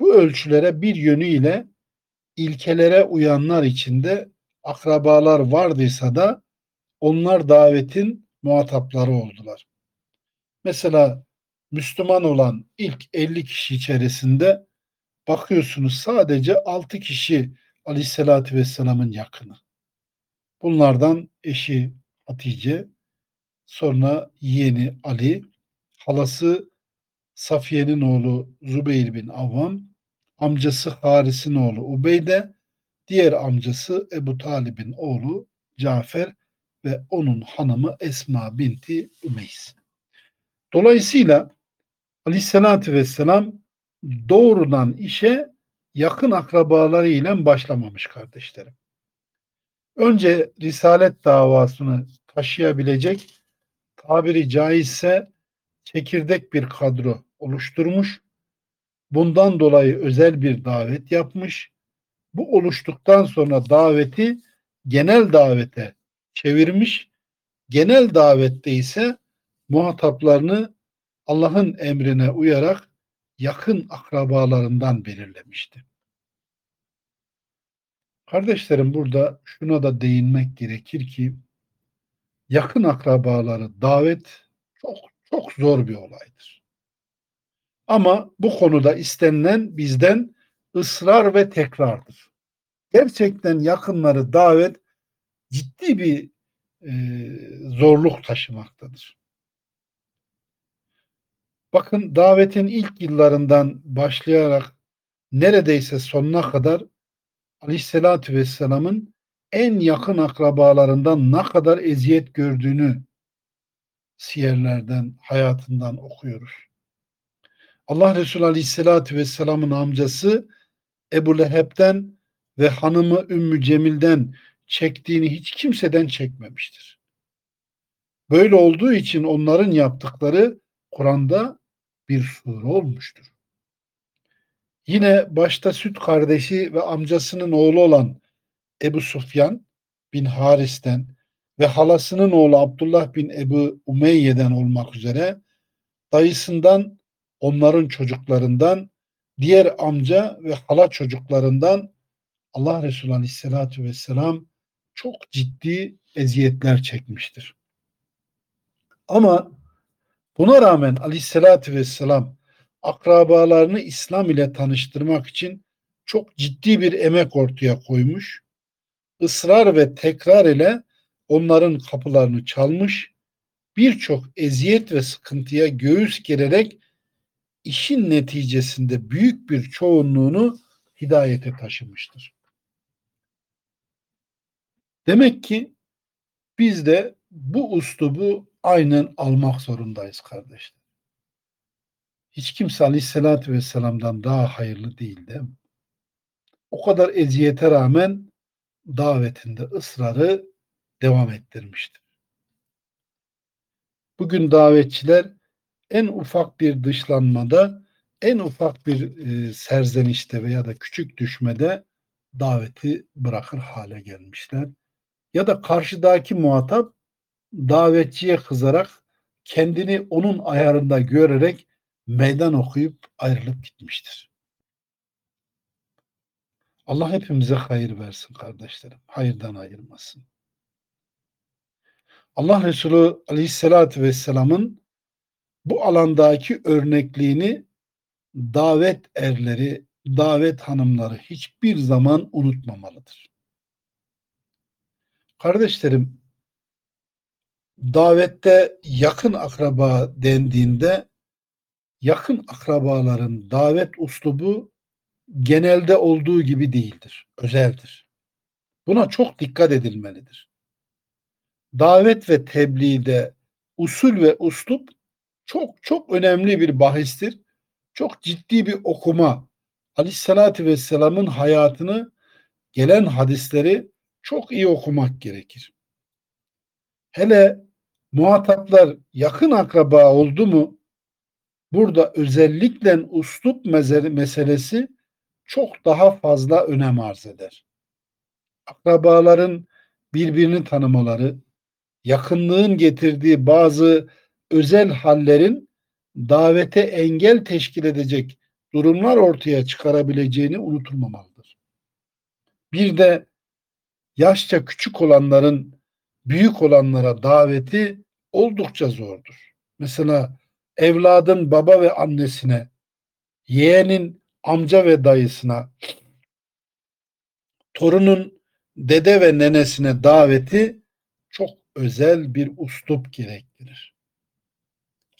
Bu ölçülere bir yönüyle ilkelere uyanlar içinde akrabalar vardıysa da onlar davetin muhatapları oldular. Mesela Müslüman olan ilk 50 kişi içerisinde bakıyorsunuz sadece 6 kişi Aleyhisselatü Vesselam'ın yakını. Bunlardan eşi Hatice, sonra yeğeni Ali, halası Safiye'nin oğlu Zübeyir bin Avvam, amcası Haris'in oğlu Ubeyde, diğer amcası Ebu Talib'in oğlu Cafer ve onun hanımı Esma binti Ümeys. Dolayısıyla Aleyhisselatü Vesselam doğrudan işe yakın akrabalarıyla başlamamış kardeşlerim. Önce risalet davasını taşıyabilecek tabiri caizse çekirdek bir kadro oluşturmuş. Bundan dolayı özel bir davet yapmış. Bu oluştuktan sonra daveti genel davete çevirmiş. Genel davette ise muhataplarını Allah'ın emrine uyarak yakın akrabalarından belirlemişti. Kardeşlerim burada şuna da değinmek gerekir ki yakın akrabaları davet çok çok zor bir olaydır. Ama bu konuda istenilen bizden ısrar ve tekrardır. Gerçekten yakınları davet ciddi bir e, zorluk taşımaktadır. Bakın davetin ilk yıllarından başlayarak neredeyse sonuna kadar Aleyhisselatü Vesselam'ın en yakın akrabalarından ne kadar eziyet gördüğünü siyerlerden, hayatından okuyoruz. Allah Resulü Aleyhisselatü Vesselam'ın amcası Ebu Leheb'den ve hanımı Ümmü Cemil'den çektiğini hiç kimseden çekmemiştir. Böyle olduğu için onların yaptıkları Kur'an'da bir sure olmuştur. Yine başta süt kardeşi ve amcasının oğlu olan Ebu Sufyan bin Haris'ten ve halasının oğlu Abdullah bin Ebu Umeyye'den olmak üzere dayısından, onların çocuklarından, diğer amca ve hala çocuklarından Allah Resulü Aleyhisselatü Vesselam çok ciddi eziyetler çekmiştir. Ama buna rağmen Aleyhisselatü Vesselam akrabalarını İslam ile tanıştırmak için çok ciddi bir emek ortaya koymuş. Israr ve tekrar ile onların kapılarını çalmış. Birçok eziyet ve sıkıntıya göğüs gererek işin neticesinde büyük bir çoğunluğunu hidayete taşımıştır. Demek ki biz de bu uslubu aynen almak zorundayız kardeşler. Hiç kimse aleyhissalatü vesselam'dan daha hayırlı değil değil mi? O kadar eziyete rağmen davetinde ısrarı devam ettirmiştir. Bugün davetçiler en ufak bir dışlanmada, en ufak bir e, serzenişte veya da küçük düşmede daveti bırakır hale gelmişler. Ya da karşıdaki muhatap davetçiye kızarak kendini onun ayarında görerek meydan okuyup ayrılıp gitmiştir. Allah hepimize hayır versin kardeşlerim. Hayırdan ayırmasın. Allah Resulü Aleyhisselatü Vesselam'ın bu alandaki örnekliğini davet erleri, davet hanımları hiçbir zaman unutmamalıdır. Kardeşlerim, davette yakın akraba dendiğinde yakın akrabaların davet uslubu genelde olduğu gibi değildir, özeldir. Buna çok dikkat edilmelidir. Davet ve tebliğde usul ve uslup çok çok önemli bir bahistir. Çok ciddi bir okuma. Aleyhissalatü Vesselam'ın hayatını, gelen hadisleri çok iyi okumak gerekir. Hele muhataplar yakın akraba oldu mu burada özellikle uslup meselesi çok daha fazla önem arz eder. Akrabaların birbirini tanımaları, yakınlığın getirdiği bazı özel hallerin davete engel teşkil edecek durumlar ortaya çıkarabileceğini unutulmamalıdır. Bir de yaşça küçük olanların büyük olanlara daveti oldukça zordur. Mesela evladın baba ve annesine, yeğenin amca ve dayısına, torunun dede ve nenesine daveti çok özel bir uslup gerektirir.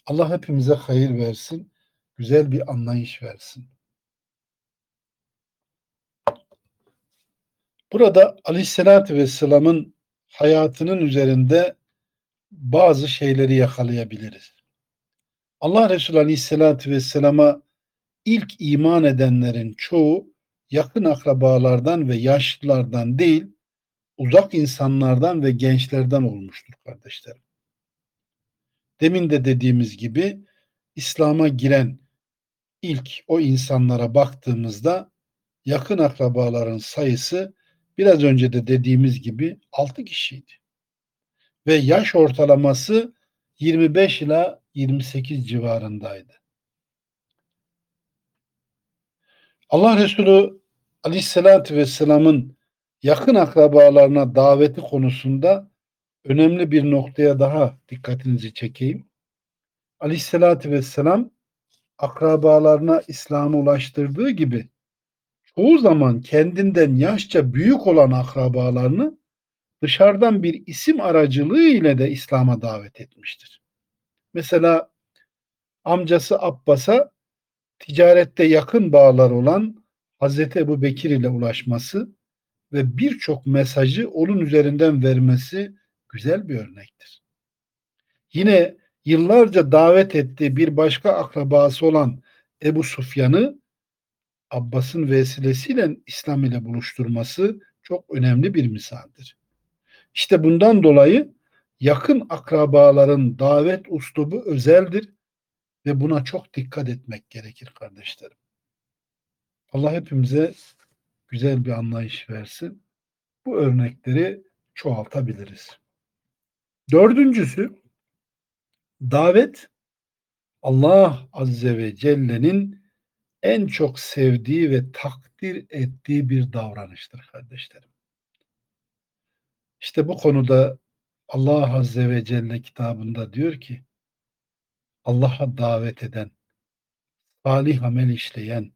Allah hepimize hayır versin, güzel bir anlayış versin. Burada Aleyhisselatü Vesselam'ın hayatının üzerinde bazı şeyleri yakalayabiliriz. Allah Resulü Aleyhisselatü Vesselam'a ilk iman edenlerin çoğu yakın akrabalardan ve yaşlılardan değil, uzak insanlardan ve gençlerden olmuştur kardeşlerim. Demin de dediğimiz gibi İslam'a giren ilk o insanlara baktığımızda yakın akrabaların sayısı biraz önce de dediğimiz gibi 6 kişiydi. Ve yaş ortalaması 25 ila 28 civarındaydı. Allah Resulü Aleyhisselatü Vesselam'ın yakın akrabalarına daveti konusunda önemli bir noktaya daha dikkatinizi çekeyim. Aleyhisselatü Vesselam akrabalarına İslam'ı ulaştırdığı gibi çoğu zaman kendinden yaşça büyük olan akrabalarını dışarıdan bir isim aracılığı ile de İslam'a davet etmiştir. Mesela amcası Abbas'a ticarette yakın bağlar olan Hazreti Ebu Bekir ile ulaşması ve birçok mesajı onun üzerinden vermesi güzel bir örnektir. Yine yıllarca davet ettiği bir başka akrabası olan Ebu Sufyan'ı Abbas'ın vesilesiyle İslam ile buluşturması çok önemli bir misaldir. İşte bundan dolayı yakın akrabaların davet uslubu özeldir ve buna çok dikkat etmek gerekir kardeşlerim. Allah hepimize güzel bir anlayış versin. Bu örnekleri çoğaltabiliriz. Dördüncüsü davet Allah Azze ve Celle'nin en çok sevdiği ve takdir ettiği bir davranıştır kardeşlerim. İşte bu konuda Allah Azze ve Celle kitabında diyor ki Allah'a davet eden, salih amel işleyen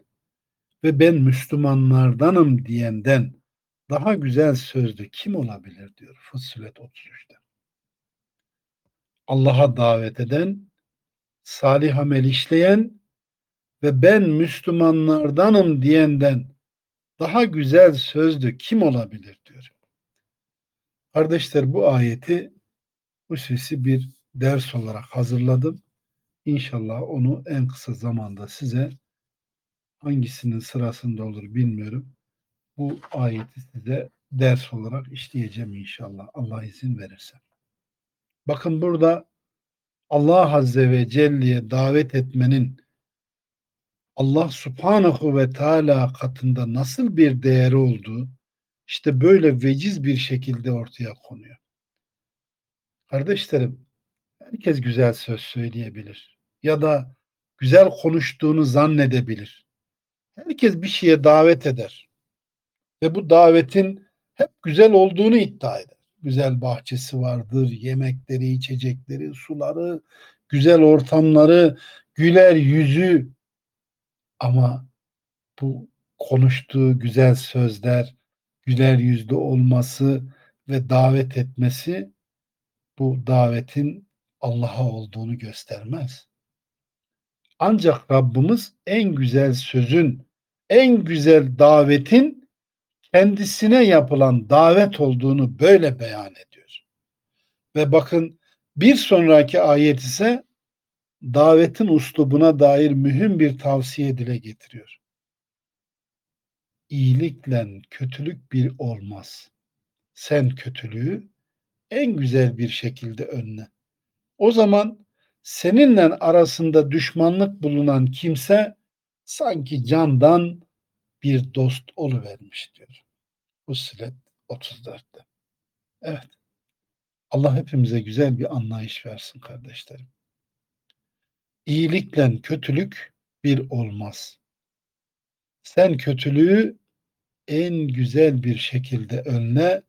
ve ben Müslümanlardanım diyenden daha güzel sözlü kim olabilir diyor Fussilet 33'te. Allah'a davet eden, salih amel işleyen ve ben Müslümanlardanım diyenden daha güzel sözlü kim olabilir diyor. Kardeşler bu ayeti hususi bir ders olarak hazırladım. İnşallah onu en kısa zamanda size hangisinin sırasında olur bilmiyorum. Bu ayeti size ders olarak işleyeceğim inşallah. Allah izin verirse. Bakın burada Allah Azze ve Celle'ye davet etmenin Allah Subhanahu ve Teala katında nasıl bir değeri olduğu işte böyle veciz bir şekilde ortaya konuyor. Kardeşlerim, herkes güzel söz söyleyebilir ya da güzel konuştuğunu zannedebilir. Herkes bir şeye davet eder. ve bu davetin hep güzel olduğunu iddia eder. Güzel bahçesi vardır, yemekleri, içecekleri, suları, güzel ortamları, güler yüzü ama bu konuştuğu güzel sözler, güler yüzlü olması ve davet etmesi bu davetin Allah'a olduğunu göstermez. Ancak Rabbimiz en güzel sözün, en güzel davetin kendisine yapılan davet olduğunu böyle beyan ediyor. Ve bakın bir sonraki ayet ise davetin uslubuna dair mühim bir tavsiye dile getiriyor. İyilikle kötülük bir olmaz. Sen kötülüğü en güzel bir şekilde önle. O zaman seninle arasında düşmanlık bulunan kimse sanki candan bir dost oluvermiş diyor. Fussilet 34'te. Evet. Allah hepimize güzel bir anlayış versin kardeşlerim. İyilikle kötülük bir olmaz. Sen kötülüğü en güzel bir şekilde önle.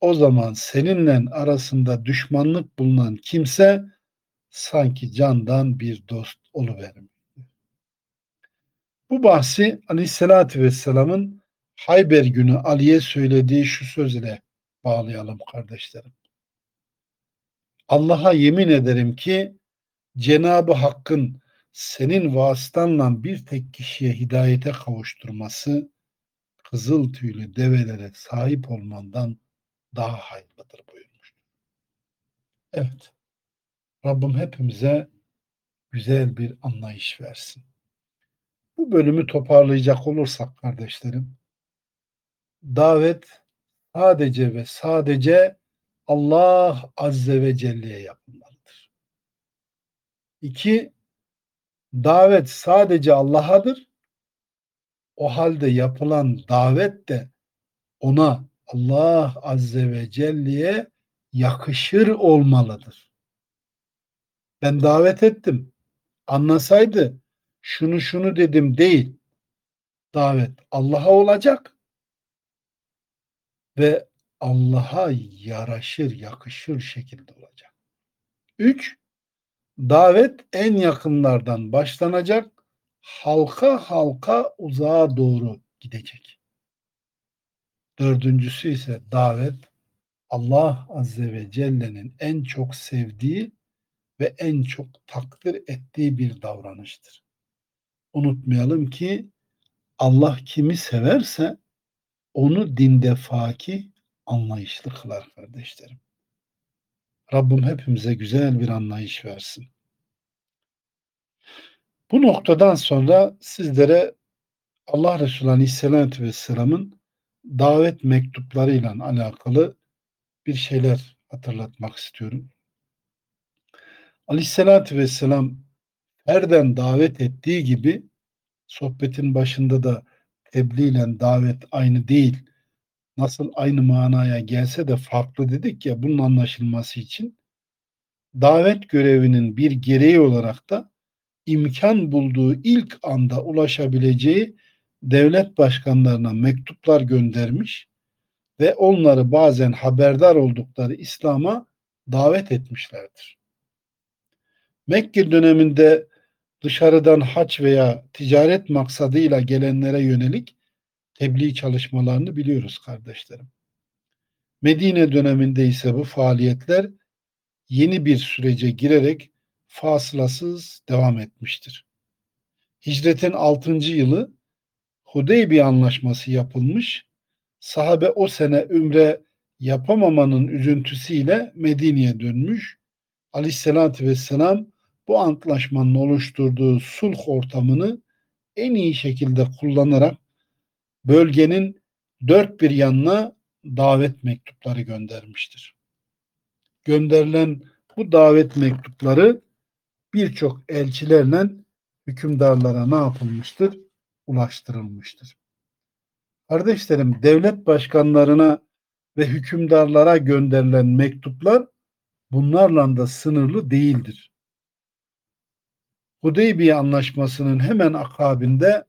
O zaman seninle arasında düşmanlık bulunan kimse sanki candan bir dost oluverim. Bu bahsi Aleyhisselatü Vesselam'ın Hayber günü Ali'ye söylediği şu söz ile bağlayalım kardeşlerim. Allah'a yemin ederim ki Cenabı Hakk'ın senin vasıtanla bir tek kişiye hidayete kavuşturması kızıl tüylü develere sahip olmandan daha hayırlıdır buyurmuştur. Evet. Rabbim hepimize güzel bir anlayış versin. Bu bölümü toparlayacak olursak kardeşlerim, davet sadece ve sadece Allah Azze ve Celle'ye yapılmalıdır. İki, davet sadece Allah'adır. O halde yapılan davet de ona Allah Azze ve Celle'ye yakışır olmalıdır. Ben davet ettim. Anlasaydı şunu şunu dedim değil. Davet Allah'a olacak ve Allah'a yaraşır, yakışır şekilde olacak. Üç, davet en yakınlardan başlanacak, halka halka uzağa doğru gidecek. Dördüncüsü ise davet Allah Azze ve Celle'nin en çok sevdiği ve en çok takdir ettiği bir davranıştır. Unutmayalım ki Allah kimi severse onu dinde faki anlayışlı kılar kardeşlerim. Rabbim hepimize güzel bir anlayış versin. Bu noktadan sonra sizlere Allah Resulü Aleyhisselatü Vesselam'ın davet mektuplarıyla alakalı bir şeyler hatırlatmak istiyorum. Aleyhisselatü Vesselam herden davet ettiği gibi sohbetin başında da tebliğ ile davet aynı değil. Nasıl aynı manaya gelse de farklı dedik ya bunun anlaşılması için davet görevinin bir gereği olarak da imkan bulduğu ilk anda ulaşabileceği devlet başkanlarına mektuplar göndermiş ve onları bazen haberdar oldukları İslam'a davet etmişlerdir. Mekke döneminde dışarıdan haç veya ticaret maksadıyla gelenlere yönelik tebliğ çalışmalarını biliyoruz kardeşlerim. Medine döneminde ise bu faaliyetler yeni bir sürece girerek fasılasız devam etmiştir. Hicretin 6. yılı Hudeybiye anlaşması yapılmış. Sahabe o sene ümre yapamamanın üzüntüsüyle Medine'ye dönmüş. Aleyhisselatü Vesselam bu antlaşmanın oluşturduğu sulh ortamını en iyi şekilde kullanarak bölgenin dört bir yanına davet mektupları göndermiştir. Gönderilen bu davet mektupları birçok elçilerle hükümdarlara ne yapılmıştır? Ulaştırılmıştır. Kardeşlerim devlet başkanlarına ve hükümdarlara gönderilen mektuplar bunlarla da sınırlı değildir. Hudeybiye anlaşmasının hemen akabinde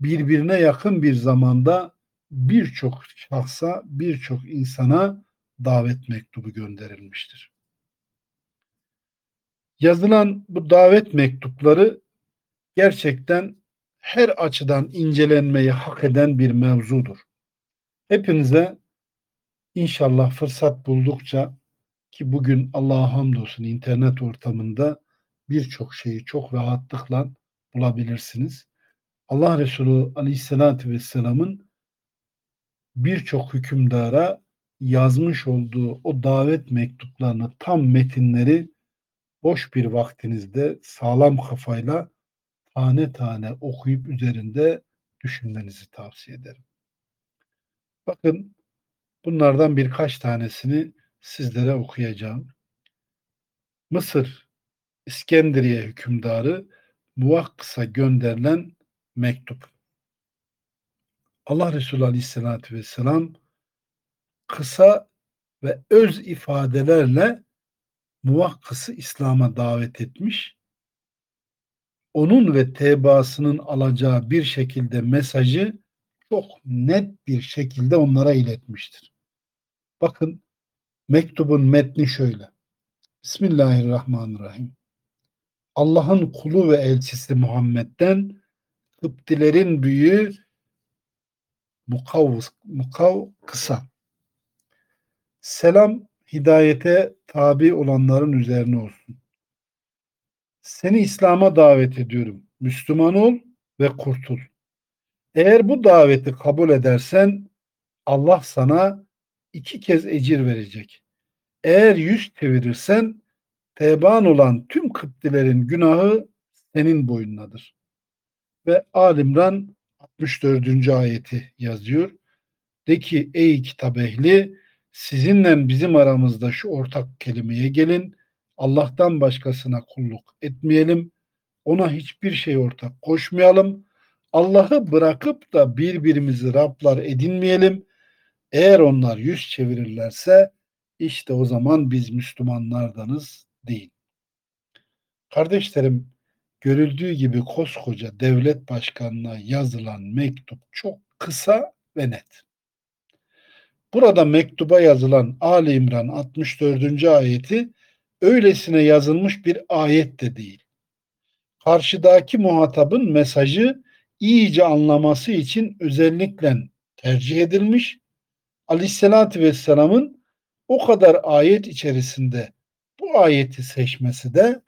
birbirine yakın bir zamanda birçok şahsa, birçok insana davet mektubu gönderilmiştir. Yazılan bu davet mektupları gerçekten her açıdan incelenmeyi hak eden bir mevzudur. Hepinize inşallah fırsat buldukça ki bugün Allah'a hamdolsun internet ortamında birçok şeyi çok rahatlıkla bulabilirsiniz. Allah Resulü Aleyhisselatü Vesselam'ın birçok hükümdara yazmış olduğu o davet mektuplarını tam metinleri boş bir vaktinizde sağlam kafayla tane tane okuyup üzerinde düşünmenizi tavsiye ederim. Bakın bunlardan birkaç tanesini sizlere okuyacağım. Mısır İskenderiye hükümdarı Muvakkıs'a gönderilen mektup. Allah Resulü Aleyhisselatü Vesselam kısa ve öz ifadelerle Muvakkıs'ı İslam'a davet etmiş. Onun ve tebaasının alacağı bir şekilde mesajı çok net bir şekilde onlara iletmiştir. Bakın mektubun metni şöyle. Bismillahirrahmanirrahim. Allah'ın kulu ve elçisi Muhammed'den Kıptilerin büyüğü Mukav, Mukav kısa. Selam hidayete tabi olanların üzerine olsun. Seni İslam'a davet ediyorum. Müslüman ol ve kurtul. Eğer bu daveti kabul edersen Allah sana iki kez ecir verecek. Eğer yüz çevirirsen teban olan tüm Kıptilerin günahı senin boyundadır. Ve Alimran 64. ayeti yazıyor. De ki ey kitap ehli sizinle bizim aramızda şu ortak kelimeye gelin. Allah'tan başkasına kulluk etmeyelim. Ona hiçbir şey ortak koşmayalım. Allah'ı bırakıp da birbirimizi Rablar edinmeyelim. Eğer onlar yüz çevirirlerse işte o zaman biz Müslümanlardanız değil. Kardeşlerim görüldüğü gibi koskoca devlet başkanına yazılan mektup çok kısa ve net. Burada mektuba yazılan Ali İmran 64. ayeti öylesine yazılmış bir ayet de değil. Karşıdaki muhatabın mesajı iyice anlaması için özellikle tercih edilmiş. Aleyhissalatü Vesselam'ın o kadar ayet içerisinde bu ayeti seçmesi de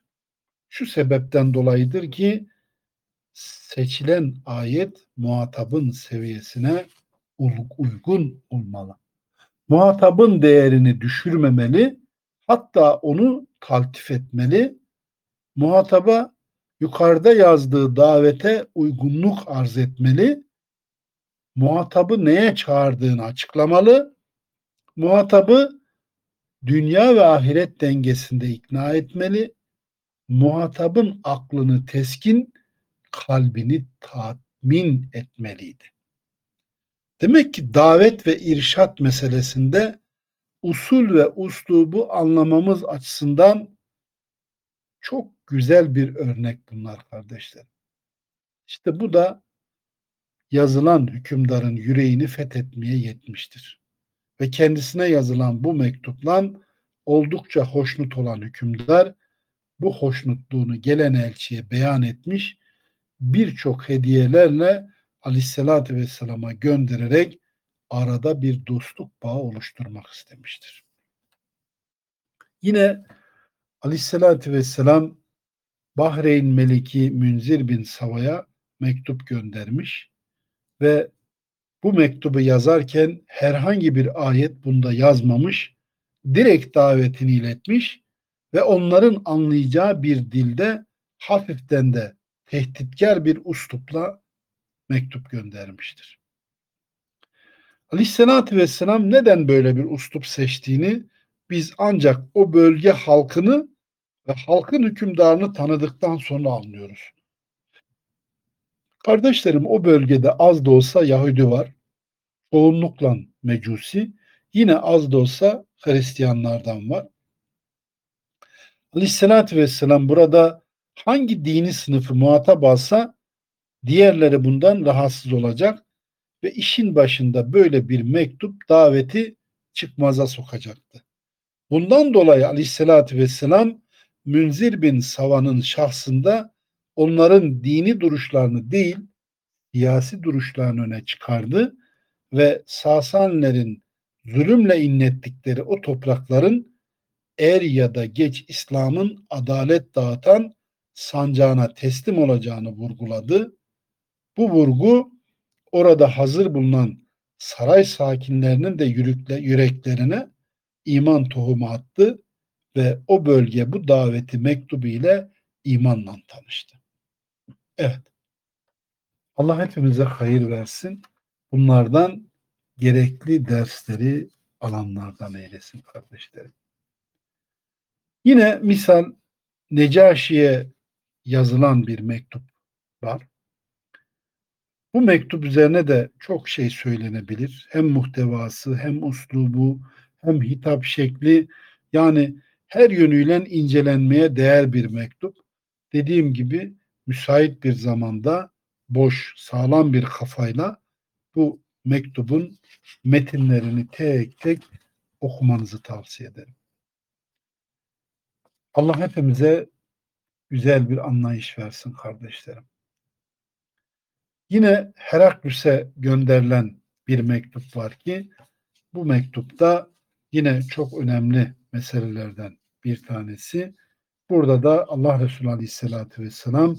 şu sebepten dolayıdır ki seçilen ayet muhatabın seviyesine uygun olmalı. Muhatabın değerini düşürmemeli, hatta onu taltif etmeli. Muhataba yukarıda yazdığı davete uygunluk arz etmeli. Muhatabı neye çağırdığını açıklamalı. Muhatabı dünya ve ahiret dengesinde ikna etmeli muhatabın aklını teskin, kalbini tatmin etmeliydi. Demek ki davet ve irşat meselesinde usul ve uslubu anlamamız açısından çok güzel bir örnek bunlar kardeşlerim. İşte bu da yazılan hükümdarın yüreğini fethetmeye yetmiştir. Ve kendisine yazılan bu mektupla oldukça hoşnut olan hükümdar bu hoşnutluğunu gelen elçiye beyan etmiş, birçok hediyelerle Aleyhisselatü Vesselam'a göndererek arada bir dostluk bağı oluşturmak istemiştir. Yine Aleyhisselatü Vesselam Bahreyn Meliki Münzir bin Sava'ya mektup göndermiş ve bu mektubu yazarken herhangi bir ayet bunda yazmamış, direkt davetini iletmiş ve onların anlayacağı bir dilde hafiften de tehditkar bir uslupla mektup göndermiştir. Aleyhisselatü Vesselam neden böyle bir uslup seçtiğini biz ancak o bölge halkını ve halkın hükümdarını tanıdıktan sonra anlıyoruz. Kardeşlerim o bölgede az da olsa Yahudi var. Çoğunlukla Mecusi. Yine az da olsa Hristiyanlardan var. Aleyhisselatü Vesselam burada hangi dini sınıfı muhatap alsa diğerleri bundan rahatsız olacak ve işin başında böyle bir mektup daveti çıkmaza sokacaktı. Bundan dolayı aleyhissalatü vesselam Münzir bin Savan'ın şahsında onların dini duruşlarını değil siyasi duruşlarını öne çıkardı ve Sasanilerin zulümle inlettikleri o toprakların er ya da geç İslam'ın adalet dağıtan sancağına teslim olacağını vurguladı. Bu vurgu orada hazır bulunan saray sakinlerinin de yüreklerine iman tohumu attı ve o bölge bu daveti mektubu ile imanla tanıştı. Evet. Allah hepimize hayır versin. Bunlardan gerekli dersleri alanlardan eylesin kardeşlerim. Yine misal Necaşi'ye yazılan bir mektup var. Bu mektup üzerine de çok şey söylenebilir. Hem muhtevası, hem uslubu, hem hitap şekli yani her yönüyle incelenmeye değer bir mektup. Dediğim gibi müsait bir zamanda boş, sağlam bir kafayla bu mektubun metinlerini tek tek okumanızı tavsiye ederim. Allah hepimize güzel bir anlayış versin kardeşlerim. Yine Heraklüs'e gönderilen bir mektup var ki bu mektupta yine çok önemli meselelerden bir tanesi. Burada da Allah Resulü Aleyhisselatü Vesselam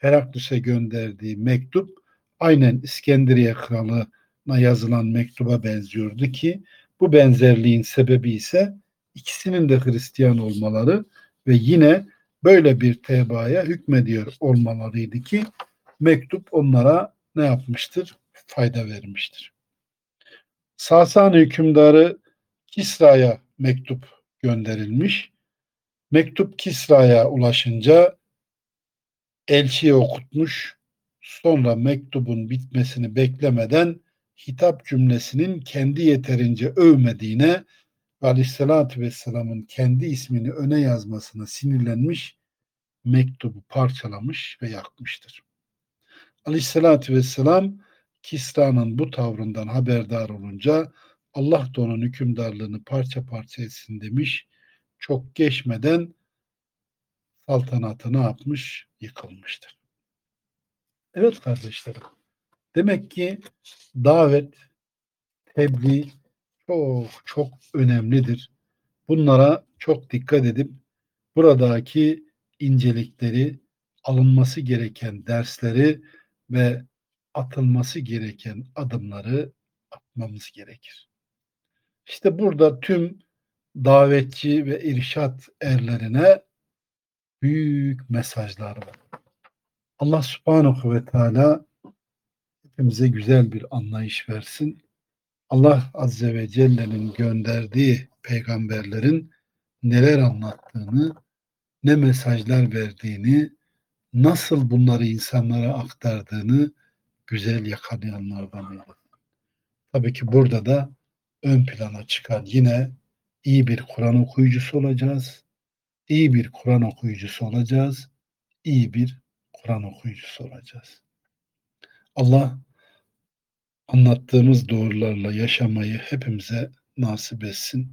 Heraklüs'e gönderdiği mektup aynen İskenderiye Kralı'na yazılan mektuba benziyordu ki bu benzerliğin sebebi ise ikisinin de Hristiyan olmaları ve yine böyle bir tebaaya hükmediyor olmalarıydı ki mektup onlara ne yapmıştır? Fayda vermiştir. Sasani hükümdarı Kisra'ya mektup gönderilmiş. Mektup Kisra'ya ulaşınca elçiye okutmuş. Sonra mektubun bitmesini beklemeden hitap cümlesinin kendi yeterince övmediğine ve Aleyhisselatü Vesselam'ın kendi ismini öne yazmasına sinirlenmiş, mektubu parçalamış ve yakmıştır. Aleyhisselatü Vesselam Kisra'nın bu tavrından haberdar olunca Allah da onun hükümdarlığını parça parça etsin demiş. Çok geçmeden saltanatı ne yapmış? Yıkılmıştır. Evet kardeşlerim. Demek ki davet, tebliğ çok çok önemlidir. Bunlara çok dikkat edip buradaki incelikleri, alınması gereken dersleri ve atılması gereken adımları atmamız gerekir. İşte burada tüm davetçi ve irşat erlerine büyük mesajlar var. Allah subhanahu ve teala hepimize güzel bir anlayış versin. Allah azze ve celle'nin gönderdiği peygamberlerin neler anlattığını, ne mesajlar verdiğini, nasıl bunları insanlara aktardığını güzel yakalayanlardan eylesin. Tabii ki burada da ön plana çıkan yine iyi bir Kur'an okuyucusu olacağız. İyi bir Kur'an okuyucusu olacağız. İyi bir Kur'an okuyucusu olacağız. Allah anlattığımız doğrularla yaşamayı hepimize nasip etsin.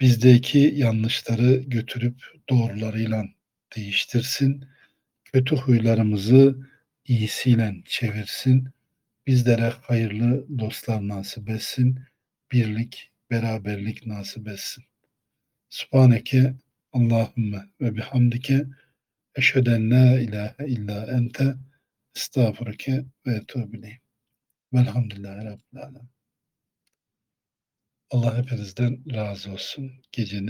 Bizdeki yanlışları götürüp doğrularıyla değiştirsin. Kötü huylarımızı iyisiyle çevirsin. Bizlere hayırlı dostlar nasip etsin. Birlik, beraberlik nasip etsin. Subhaneke Allahümme ve bihamdike eşheden la ilahe illa ente estağfurke ve etubileyim. Velhamdülillahi Rabbil Alem. Allah hepinizden razı olsun. Geceniz